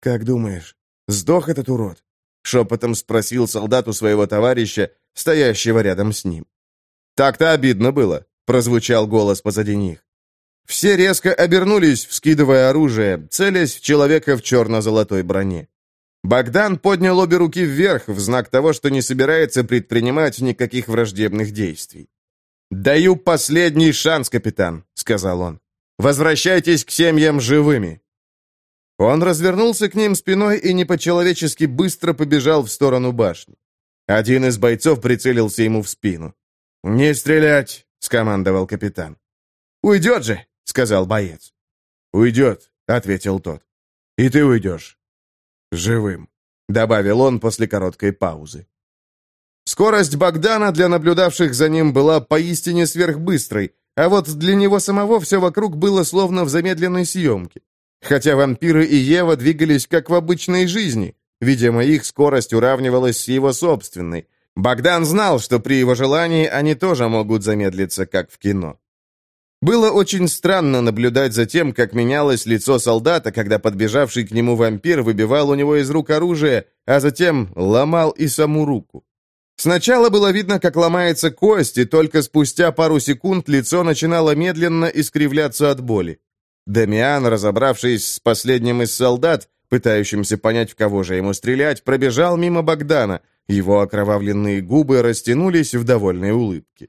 «Как думаешь, сдох этот урод?» — шепотом спросил солдат у своего товарища, стоящего рядом с ним. «Так-то обидно было», — прозвучал голос позади них. Все резко обернулись, вскидывая оружие, целясь в человека в черно-золотой броне. Богдан поднял обе руки вверх в знак того, что не собирается предпринимать никаких враждебных действий. «Даю последний шанс, капитан», — сказал он. «Возвращайтесь к семьям живыми». Он развернулся к ним спиной и не по-человечески быстро побежал в сторону башни. Один из бойцов прицелился ему в спину. «Не стрелять!» — скомандовал капитан. «Уйдет же!» — сказал боец. «Уйдет», — ответил тот. «И ты уйдешь. Живым», — добавил он после короткой паузы. Скорость Богдана для наблюдавших за ним была поистине сверхбыстрой, а вот для него самого все вокруг было словно в замедленной съемке. Хотя вампиры и Ева двигались как в обычной жизни. Видимо, их скорость уравнивалась с его собственной. Богдан знал, что при его желании они тоже могут замедлиться, как в кино. Было очень странно наблюдать за тем, как менялось лицо солдата, когда подбежавший к нему вампир выбивал у него из рук оружие, а затем ломал и саму руку. Сначала было видно, как ломается кость, и только спустя пару секунд лицо начинало медленно искривляться от боли. Дамиан, разобравшись с последним из солдат, пытающимся понять, в кого же ему стрелять, пробежал мимо Богдана. Его окровавленные губы растянулись в довольной улыбке.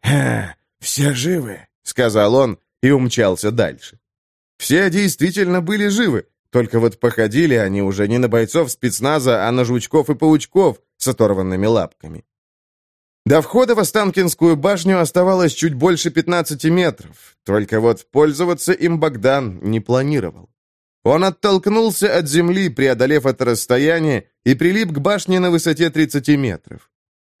«Ха, все живы», — сказал он и умчался дальше. Все действительно были живы, только вот походили они уже не на бойцов спецназа, а на жучков и паучков с оторванными лапками. До входа в Останкинскую башню оставалось чуть больше 15 метров, только вот пользоваться им Богдан не планировал. Он оттолкнулся от земли, преодолев это расстояние, и прилип к башне на высоте 30 метров.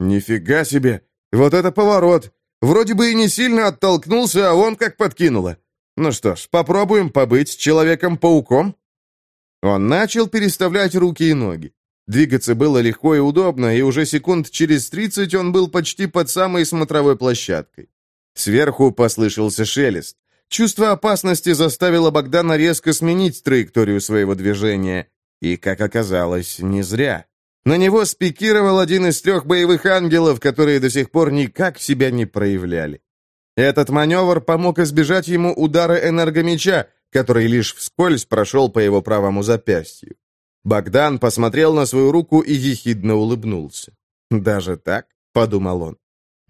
«Нифига себе! Вот это поворот! Вроде бы и не сильно оттолкнулся, а он как подкинуло. Ну что ж, попробуем побыть Человеком-пауком?» Он начал переставлять руки и ноги. Двигаться было легко и удобно, и уже секунд через 30 он был почти под самой смотровой площадкой. Сверху послышался шелест. Чувство опасности заставило Богдана резко сменить траекторию своего движения. И, как оказалось, не зря. На него спикировал один из трех боевых ангелов, которые до сих пор никак себя не проявляли. Этот маневр помог избежать ему удара энергомеча, который лишь вскользь прошел по его правому запястью. Богдан посмотрел на свою руку и ехидно улыбнулся. «Даже так?» — подумал он.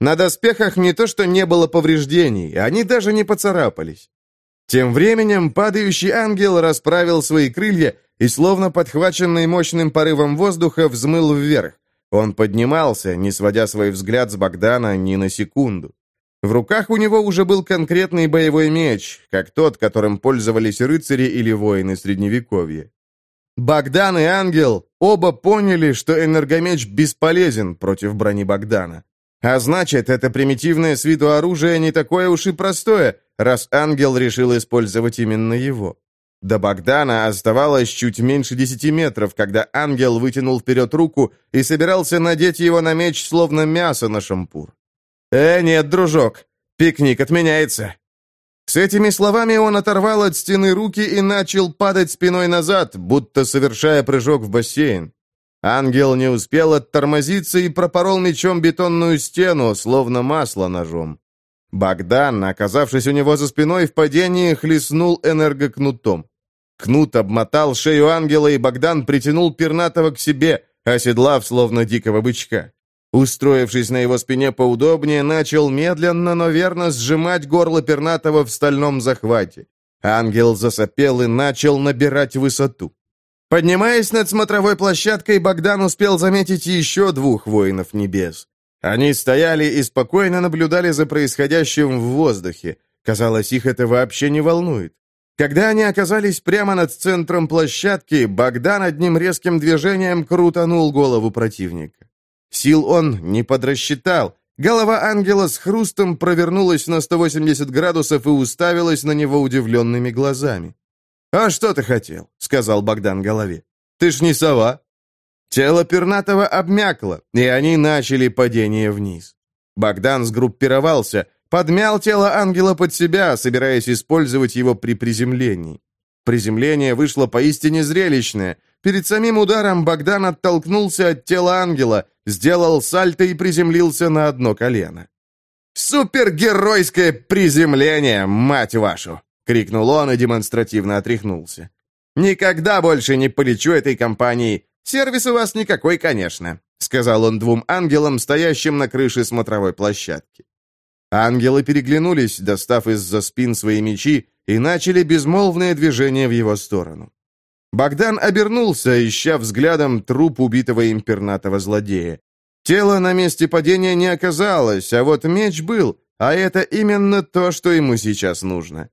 На доспехах не то что не было повреждений, они даже не поцарапались. Тем временем падающий ангел расправил свои крылья и, словно подхваченный мощным порывом воздуха, взмыл вверх. Он поднимался, не сводя свой взгляд с Богдана ни на секунду. В руках у него уже был конкретный боевой меч, как тот, которым пользовались рыцари или воины Средневековья. Богдан и Ангел оба поняли, что энергомеч бесполезен против брони Богдана. А значит, это примитивное с виду оружие не такое уж и простое, раз Ангел решил использовать именно его. До Богдана оставалось чуть меньше десяти метров, когда Ангел вытянул вперед руку и собирался надеть его на меч, словно мясо на шампур. «Э, нет, дружок, пикник отменяется. С этими словами он оторвал от стены руки и начал падать спиной назад, будто совершая прыжок в бассейн. Ангел не успел оттормозиться и пропорол мечом бетонную стену, словно масло ножом. Богдан, оказавшись у него за спиной, в падении хлестнул энергокнутом. Кнут обмотал шею ангела, и Богдан притянул пернатого к себе, оседлав словно дикого бычка. Устроившись на его спине поудобнее, начал медленно, но верно сжимать горло пернатого в стальном захвате. Ангел засопел и начал набирать высоту. Поднимаясь над смотровой площадкой, Богдан успел заметить еще двух воинов небес. Они стояли и спокойно наблюдали за происходящим в воздухе. Казалось, их это вообще не волнует. Когда они оказались прямо над центром площадки, Богдан одним резким движением крутанул голову противника. Сил он не подрасчитал. Голова ангела с хрустом провернулась на 180 градусов и уставилась на него удивленными глазами. «А что ты хотел?» — сказал Богдан голове. «Ты ж не сова». Тело пернатого обмякло, и они начали падение вниз. Богдан сгруппировался, подмял тело ангела под себя, собираясь использовать его при приземлении. Приземление вышло поистине зрелищное. Перед самим ударом Богдан оттолкнулся от тела ангела, сделал сальто и приземлился на одно колено. «Супергеройское приземление, мать вашу!» — крикнул он и демонстративно отряхнулся. «Никогда больше не полечу этой компанией. Сервис у вас никакой, конечно», — сказал он двум ангелам, стоящим на крыше смотровой площадки. Ангелы переглянулись, достав из-за спин свои мечи, и начали безмолвное движение в его сторону. Богдан обернулся, ища взглядом труп убитого импернатого злодея. Тело на месте падения не оказалось, а вот меч был, а это именно то, что ему сейчас нужно.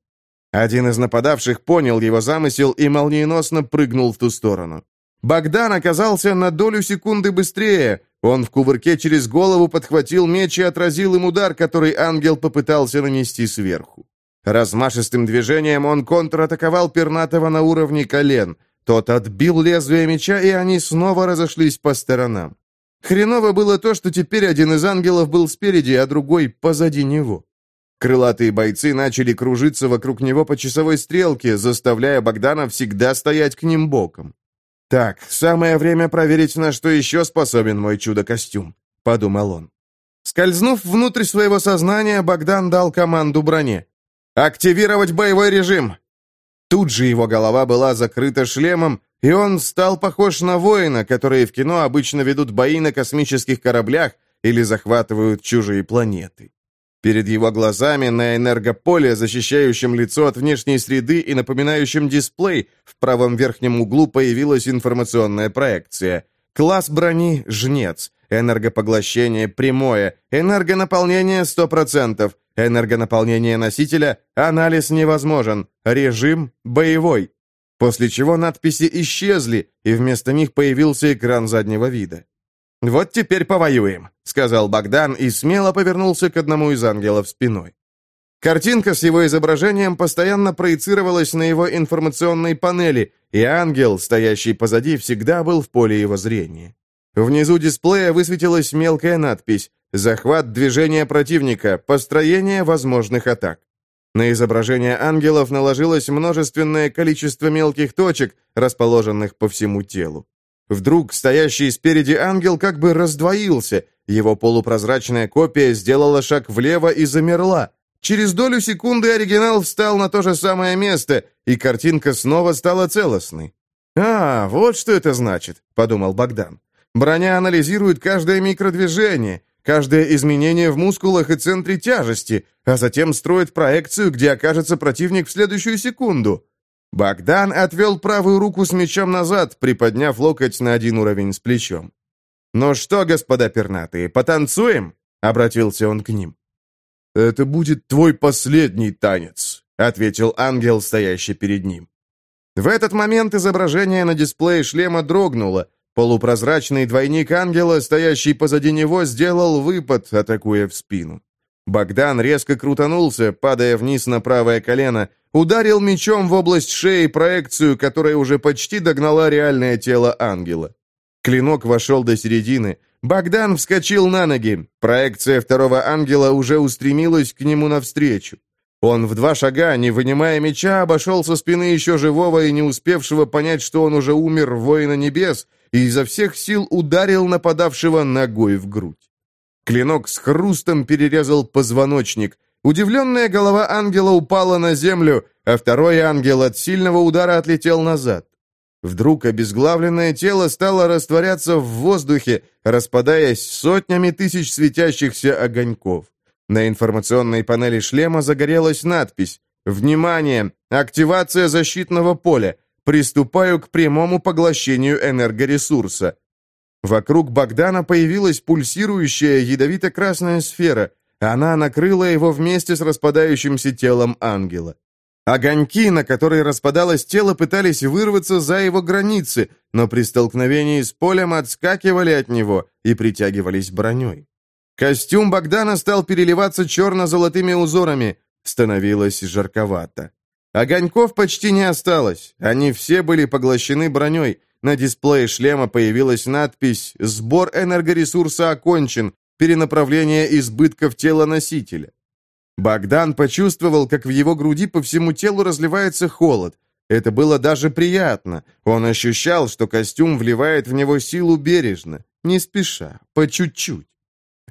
Один из нападавших понял его замысел и молниеносно прыгнул в ту сторону. Богдан оказался на долю секунды быстрее. Он в кувырке через голову подхватил меч и отразил им удар, который ангел попытался нанести сверху. Размашистым движением он контратаковал пернатого на уровне колен. Тот отбил лезвие меча, и они снова разошлись по сторонам. Хреново было то, что теперь один из ангелов был спереди, а другой позади него. Крылатые бойцы начали кружиться вокруг него по часовой стрелке, заставляя Богдана всегда стоять к ним боком. «Так, самое время проверить, на что еще способен мой чудо-костюм», — подумал он. Скользнув внутрь своего сознания, Богдан дал команду броне. «Активировать боевой режим!» Тут же его голова была закрыта шлемом, и он стал похож на воина, которые в кино обычно ведут бои на космических кораблях или захватывают чужие планеты. Перед его глазами на энергополе, защищающем лицо от внешней среды и напоминающем дисплей, в правом верхнем углу появилась информационная проекция. Класс брони «Жнец», энергопоглощение прямое, энергонаполнение 100%, энергонаполнение носителя, анализ невозможен, режим боевой. после чего надписи исчезли, и вместо них появился экран заднего вида. «Вот теперь повоюем», — сказал Богдан и смело повернулся к одному из ангелов спиной. Картинка с его изображением постоянно проецировалась на его информационной панели, и ангел, стоящий позади, всегда был в поле его зрения. Внизу дисплея высветилась мелкая надпись «Захват движения противника. Построение возможных атак». На изображение ангелов наложилось множественное количество мелких точек, расположенных по всему телу. Вдруг стоящий спереди ангел как бы раздвоился, его полупрозрачная копия сделала шаг влево и замерла, Через долю секунды оригинал встал на то же самое место, и картинка снова стала целостной. «А, вот что это значит», — подумал Богдан. «Броня анализирует каждое микродвижение, каждое изменение в мускулах и центре тяжести, а затем строит проекцию, где окажется противник в следующую секунду». Богдан отвел правую руку с мечом назад, приподняв локоть на один уровень с плечом. «Ну что, господа пернатые, потанцуем?» — обратился он к ним. «Это будет твой последний танец», — ответил ангел, стоящий перед ним. В этот момент изображение на дисплее шлема дрогнуло. Полупрозрачный двойник ангела, стоящий позади него, сделал выпад, атакуя в спину. Богдан резко крутанулся, падая вниз на правое колено, ударил мечом в область шеи проекцию, которая уже почти догнала реальное тело ангела. Клинок вошел до середины, Богдан вскочил на ноги. Проекция второго ангела уже устремилась к нему навстречу. Он в два шага, не вынимая меча, обошел со спины еще живого и не успевшего понять, что он уже умер воина небес, и изо всех сил ударил нападавшего ногой в грудь. Клинок с хрустом перерезал позвоночник. Удивленная голова ангела упала на землю, а второй ангел от сильного удара отлетел назад. Вдруг обезглавленное тело стало растворяться в воздухе, распадаясь сотнями тысяч светящихся огоньков. На информационной панели шлема загорелась надпись «Внимание! Активация защитного поля! Приступаю к прямому поглощению энергоресурса!» Вокруг Богдана появилась пульсирующая ядовито-красная сфера. Она накрыла его вместе с распадающимся телом ангела. Огоньки, на которые распадалось тело, пытались вырваться за его границы, но при столкновении с полем отскакивали от него и притягивались броней. Костюм Богдана стал переливаться черно-золотыми узорами. Становилось жарковато. Огоньков почти не осталось. Они все были поглощены броней. На дисплее шлема появилась надпись «Сбор энергоресурса окончен. Перенаправление избытков тела носителя». Богдан почувствовал, как в его груди по всему телу разливается холод. Это было даже приятно. Он ощущал, что костюм вливает в него силу бережно, не спеша, по чуть-чуть.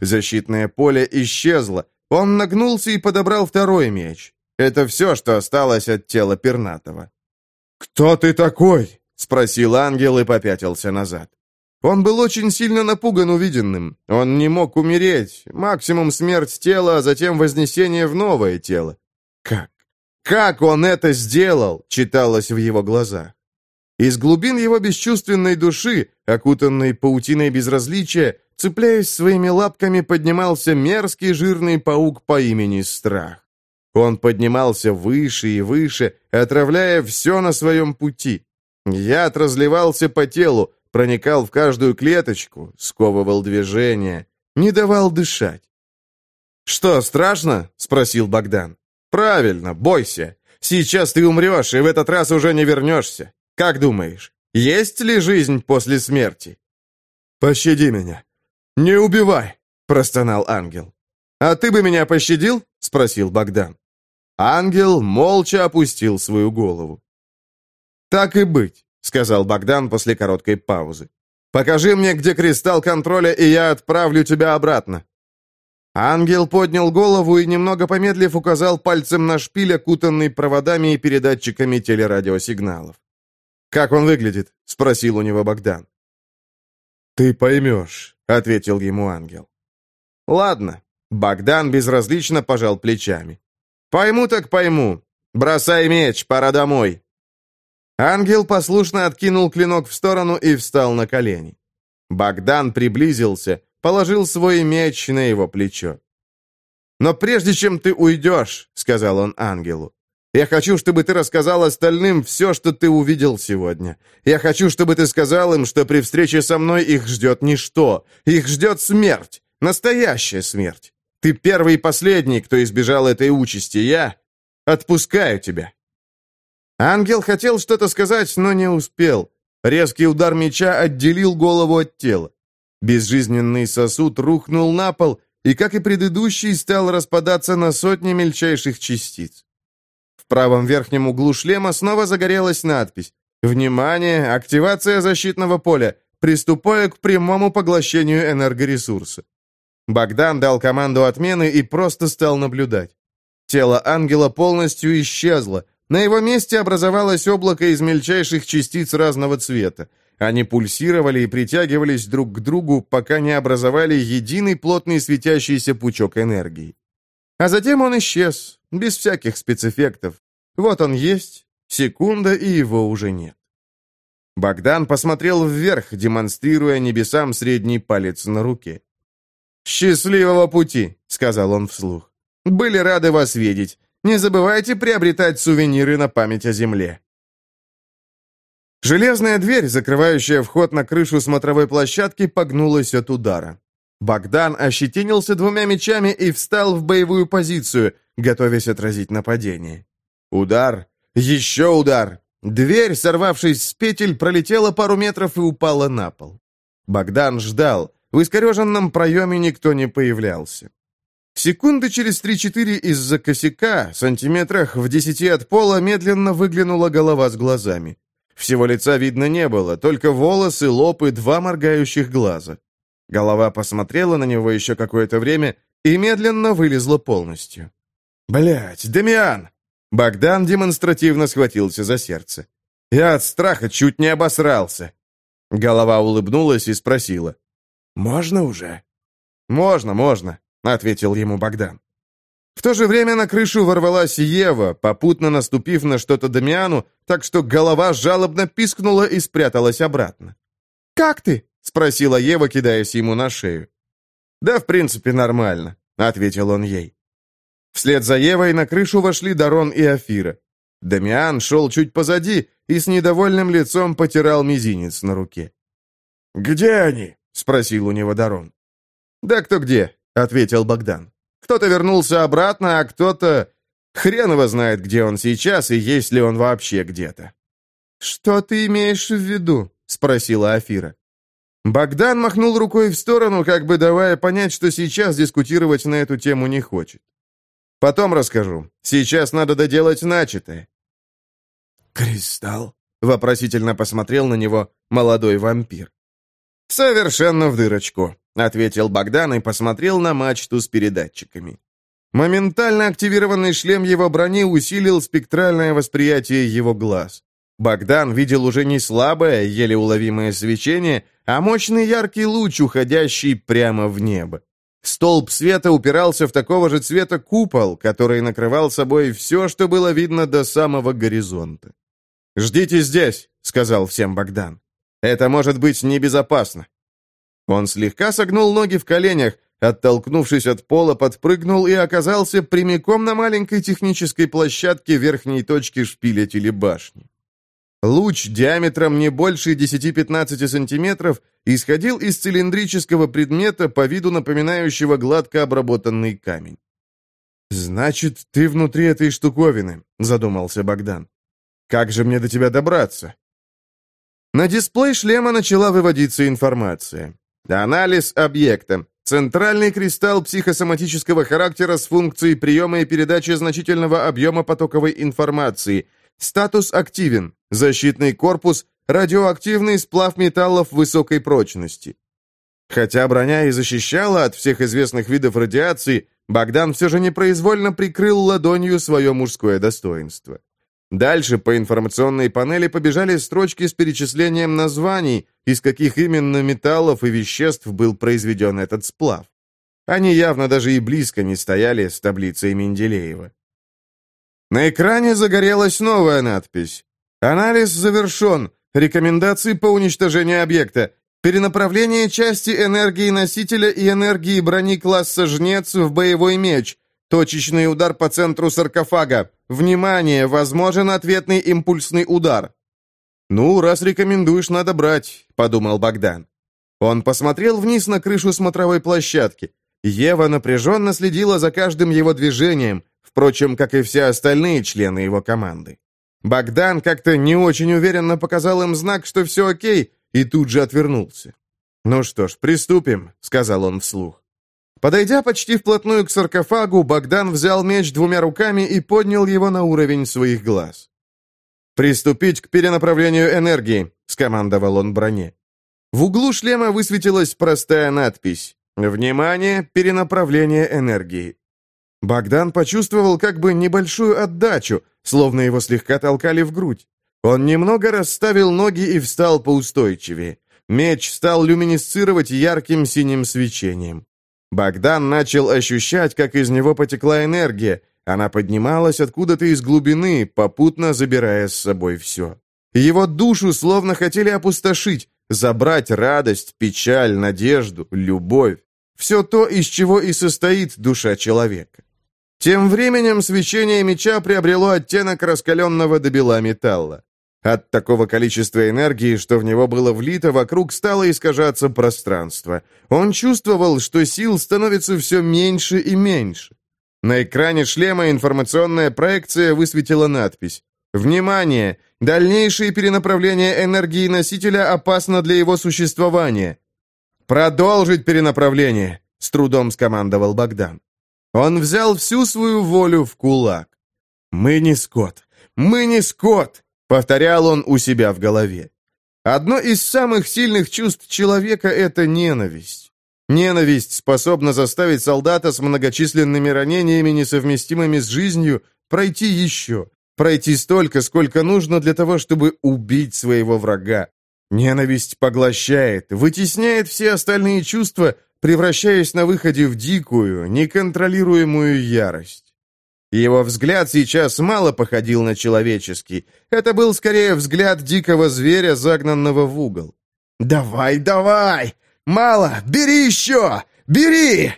Защитное поле исчезло. Он нагнулся и подобрал второй меч. Это все, что осталось от тела пернатого. «Кто ты такой?» — спросил ангел и попятился назад. Он был очень сильно напуган увиденным. Он не мог умереть. Максимум смерть тела, а затем вознесение в новое тело. Как? Как он это сделал? Читалось в его глазах. Из глубин его бесчувственной души, окутанной паутиной безразличия, цепляясь своими лапками, поднимался мерзкий жирный паук по имени Страх. Он поднимался выше и выше, отравляя все на своем пути. Яд разливался по телу, проникал в каждую клеточку, сковывал движение, не давал дышать. «Что, страшно?» — спросил Богдан. «Правильно, бойся. Сейчас ты умрешь, и в этот раз уже не вернешься. Как думаешь, есть ли жизнь после смерти?» «Пощади меня. Не убивай!» — простонал ангел. «А ты бы меня пощадил?» — спросил Богдан. Ангел молча опустил свою голову. «Так и быть. — сказал Богдан после короткой паузы. «Покажи мне, где кристалл контроля, и я отправлю тебя обратно». Ангел поднял голову и, немного помедлив, указал пальцем на шпиль, окутанный проводами и передатчиками телерадиосигналов. «Как он выглядит?» — спросил у него Богдан. «Ты поймешь», — ответил ему ангел. «Ладно». Богдан безразлично пожал плечами. «Пойму так пойму. Бросай меч, пора домой». Ангел послушно откинул клинок в сторону и встал на колени. Богдан приблизился, положил свой меч на его плечо. «Но прежде чем ты уйдешь», — сказал он ангелу, Я хочу, чтобы ты рассказал остальным все, что ты увидел сегодня. Я хочу, чтобы ты сказал им, что при встрече со мной их ждет ничто. Их ждет смерть. Настоящая смерть. Ты первый и последний, кто избежал этой участи. Я отпускаю тебя». Ангел хотел что-то сказать, но не успел. Резкий удар меча отделил голову от тела. Безжизненный сосуд рухнул на пол и, как и предыдущий, стал распадаться на сотни мельчайших частиц. В правом верхнем углу шлема снова загорелась надпись «Внимание! Активация защитного поля! Приступая к прямому поглощению энергоресурса». Богдан дал команду отмены и просто стал наблюдать. Тело ангела полностью исчезло. На его месте образовалось облако из мельчайших частиц разного цвета. Они пульсировали и притягивались друг к другу, пока не образовали единый плотный светящийся пучок энергии. А затем он исчез, без всяких спецэффектов. Вот он есть, секунда, и его уже нет. Богдан посмотрел вверх, демонстрируя небесам средний палец на руке. «Счастливого пути!» — сказал он вслух. «Были рады вас видеть. Не забывайте приобретать сувениры на память о земле». Железная дверь, закрывающая вход на крышу смотровой площадки, погнулась от удара. Богдан ощетинился двумя мечами и встал в боевую позицию, готовясь отразить нападение. Удар, еще удар. Дверь, сорвавшись с петель, пролетела пару метров и упала на пол. Богдан ждал. В искореженном проеме никто не появлялся. Секунды через три-четыре из-за косяка, сантиметрах в десяти от пола, медленно выглянула голова с глазами. Всего лица видно не было, только волосы, лоб и два моргающих глаза. Голова посмотрела на него еще какое-то время и медленно вылезла полностью. Блять, Демиан!» Богдан демонстративно схватился за сердце. «Я от страха чуть не обосрался». Голова улыбнулась и спросила. «Можно уже?» «Можно, можно», — ответил ему Богдан. В то же время на крышу ворвалась Ева, попутно наступив на что-то Дамиану, так что голова жалобно пискнула и спряталась обратно. «Как ты?» — спросила Ева, кидаясь ему на шею. «Да, в принципе, нормально», — ответил он ей. Вслед за Евой на крышу вошли Дарон и Афира. Дамиан шел чуть позади и с недовольным лицом потирал мизинец на руке. «Где они?» — спросил у него Дарон. «Да кто где», — ответил Богдан. Кто-то вернулся обратно, а кто-то... Хрен его знает, где он сейчас и есть ли он вообще где-то. «Что ты имеешь в виду?» — спросила Афира. Богдан махнул рукой в сторону, как бы давая понять, что сейчас дискутировать на эту тему не хочет. «Потом расскажу. Сейчас надо доделать начатое». «Кристалл?» — вопросительно посмотрел на него молодой вампир. «Совершенно в дырочку», — ответил Богдан и посмотрел на мачту с передатчиками. Моментально активированный шлем его брони усилил спектральное восприятие его глаз. Богдан видел уже не слабое, еле уловимое свечение, а мощный яркий луч, уходящий прямо в небо. Столб света упирался в такого же цвета купол, который накрывал собой все, что было видно до самого горизонта. «Ждите здесь», — сказал всем Богдан. Это может быть небезопасно». Он слегка согнул ноги в коленях, оттолкнувшись от пола, подпрыгнул и оказался прямиком на маленькой технической площадке верхней точки шпиля телебашни. Луч диаметром не больше 10-15 сантиметров исходил из цилиндрического предмета, по виду напоминающего гладко обработанный камень. «Значит, ты внутри этой штуковины», — задумался Богдан. «Как же мне до тебя добраться?» На дисплей шлема начала выводиться информация. Анализ объекта. Центральный кристалл психосоматического характера с функцией приема и передачи значительного объема потоковой информации. Статус активен. Защитный корпус. Радиоактивный сплав металлов высокой прочности. Хотя броня и защищала от всех известных видов радиации, Богдан все же непроизвольно прикрыл ладонью свое мужское достоинство. Дальше по информационной панели побежали строчки с перечислением названий, из каких именно металлов и веществ был произведен этот сплав. Они явно даже и близко не стояли с таблицей Менделеева. На экране загорелась новая надпись. «Анализ завершен. Рекомендации по уничтожению объекта. Перенаправление части энергии носителя и энергии брони класса «Жнец» в боевой меч. Точечный удар по центру саркофага. Внимание, возможен ответный импульсный удар. «Ну, раз рекомендуешь, надо брать», — подумал Богдан. Он посмотрел вниз на крышу смотровой площадки. Ева напряженно следила за каждым его движением, впрочем, как и все остальные члены его команды. Богдан как-то не очень уверенно показал им знак, что все окей, и тут же отвернулся. «Ну что ж, приступим», — сказал он вслух. Подойдя почти вплотную к саркофагу, Богдан взял меч двумя руками и поднял его на уровень своих глаз. «Приступить к перенаправлению энергии», — скомандовал он броне. В углу шлема высветилась простая надпись «Внимание! Перенаправление энергии». Богдан почувствовал как бы небольшую отдачу, словно его слегка толкали в грудь. Он немного расставил ноги и встал поустойчивее. Меч стал люминесцировать ярким синим свечением. Богдан начал ощущать, как из него потекла энергия. Она поднималась откуда-то из глубины, попутно забирая с собой все. Его душу словно хотели опустошить, забрать радость, печаль, надежду, любовь. Все то, из чего и состоит душа человека. Тем временем свечение меча приобрело оттенок раскаленного до бела металла. От такого количества энергии, что в него было влито, вокруг стало искажаться пространство. Он чувствовал, что сил становится все меньше и меньше. На экране шлема информационная проекция высветила надпись «Внимание! Дальнейшее перенаправление энергии носителя опасно для его существования». «Продолжить перенаправление!» — с трудом скомандовал Богдан. Он взял всю свою волю в кулак. «Мы не скот! Мы не скот!» — повторял он у себя в голове. Одно из самых сильных чувств человека — это ненависть. Ненависть способна заставить солдата с многочисленными ранениями, несовместимыми с жизнью, пройти еще, пройти столько, сколько нужно для того, чтобы убить своего врага. Ненависть поглощает, вытесняет все остальные чувства превращаясь на выходе в дикую, неконтролируемую ярость. Его взгляд сейчас мало походил на человеческий. Это был скорее взгляд дикого зверя, загнанного в угол. «Давай, давай! Мало! Бери еще! Бери!»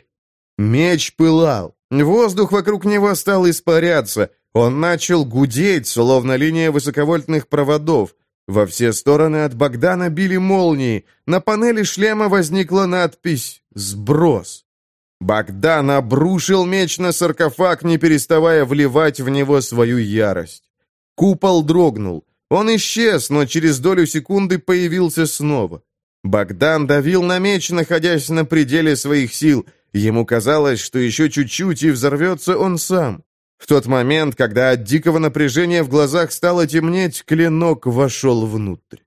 Меч пылал. Воздух вокруг него стал испаряться. Он начал гудеть, словно линия высоковольтных проводов. Во все стороны от Богдана били молнии. На панели шлема возникла надпись «Сброс». Богдан обрушил меч на саркофаг, не переставая вливать в него свою ярость. Купол дрогнул. Он исчез, но через долю секунды появился снова. Богдан давил на меч, находясь на пределе своих сил. Ему казалось, что еще чуть-чуть и взорвется он сам. В тот момент, когда от дикого напряжения в глазах стало темнеть, клинок вошел внутрь.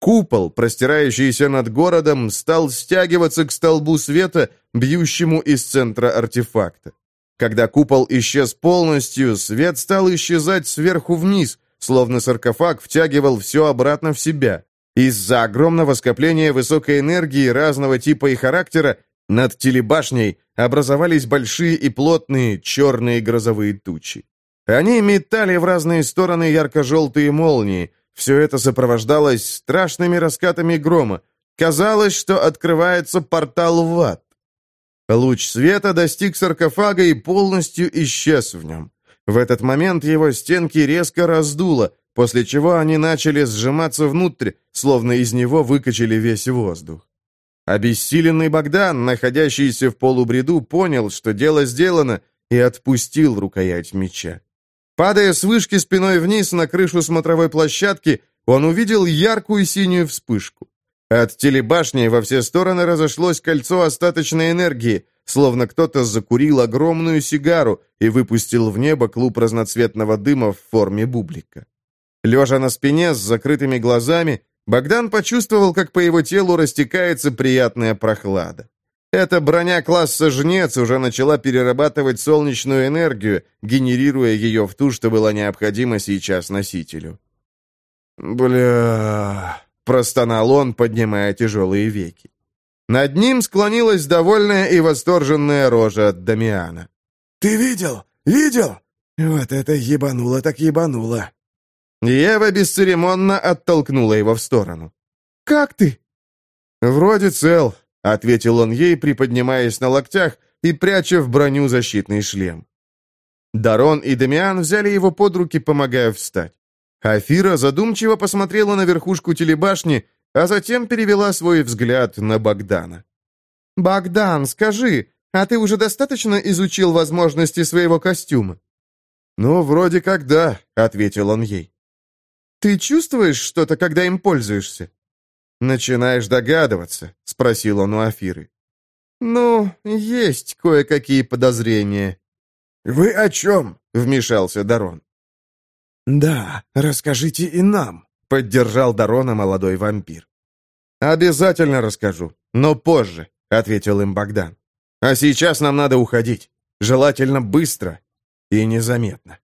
Купол, простирающийся над городом, стал стягиваться к столбу света, бьющему из центра артефакта. Когда купол исчез полностью, свет стал исчезать сверху вниз, словно саркофаг втягивал все обратно в себя. Из-за огромного скопления высокой энергии разного типа и характера над телебашней образовались большие и плотные черные грозовые тучи. Они метали в разные стороны ярко-желтые молнии. Все это сопровождалось страшными раскатами грома. Казалось, что открывается портал в ад. Луч света достиг саркофага и полностью исчез в нем. В этот момент его стенки резко раздуло, после чего они начали сжиматься внутрь, словно из него выкачали весь воздух. Обессиленный Богдан, находящийся в полубреду, понял, что дело сделано, и отпустил рукоять меча. Падая с вышки спиной вниз на крышу смотровой площадки, он увидел яркую синюю вспышку. От телебашни во все стороны разошлось кольцо остаточной энергии, словно кто-то закурил огромную сигару и выпустил в небо клуб разноцветного дыма в форме бублика. Лежа на спине с закрытыми глазами, Богдан почувствовал, как по его телу растекается приятная прохлада. Эта броня класса «Жнец» уже начала перерабатывать солнечную энергию, генерируя ее в ту, что была необходима сейчас носителю. «Бля...» — простонал он, поднимая тяжелые веки. Над ним склонилась довольная и восторженная рожа от Дамиана. «Ты видел? Видел? Вот это ебануло так ебануло!» Ева бесцеремонно оттолкнула его в сторону. «Как ты?» «Вроде цел», — ответил он ей, приподнимаясь на локтях и пряча в броню защитный шлем. Дарон и Дамиан взяли его под руки, помогая встать. Афира задумчиво посмотрела на верхушку телебашни, а затем перевела свой взгляд на Богдана. «Богдан, скажи, а ты уже достаточно изучил возможности своего костюма?» «Ну, вроде как да», — ответил он ей. «Ты чувствуешь что-то, когда им пользуешься?» «Начинаешь догадываться», — спросил он у Афиры. «Ну, есть кое-какие подозрения». «Вы о чем?» — вмешался Дарон. «Да, расскажите и нам», — поддержал Дарона молодой вампир. «Обязательно расскажу, но позже», — ответил им Богдан. «А сейчас нам надо уходить. Желательно быстро и незаметно».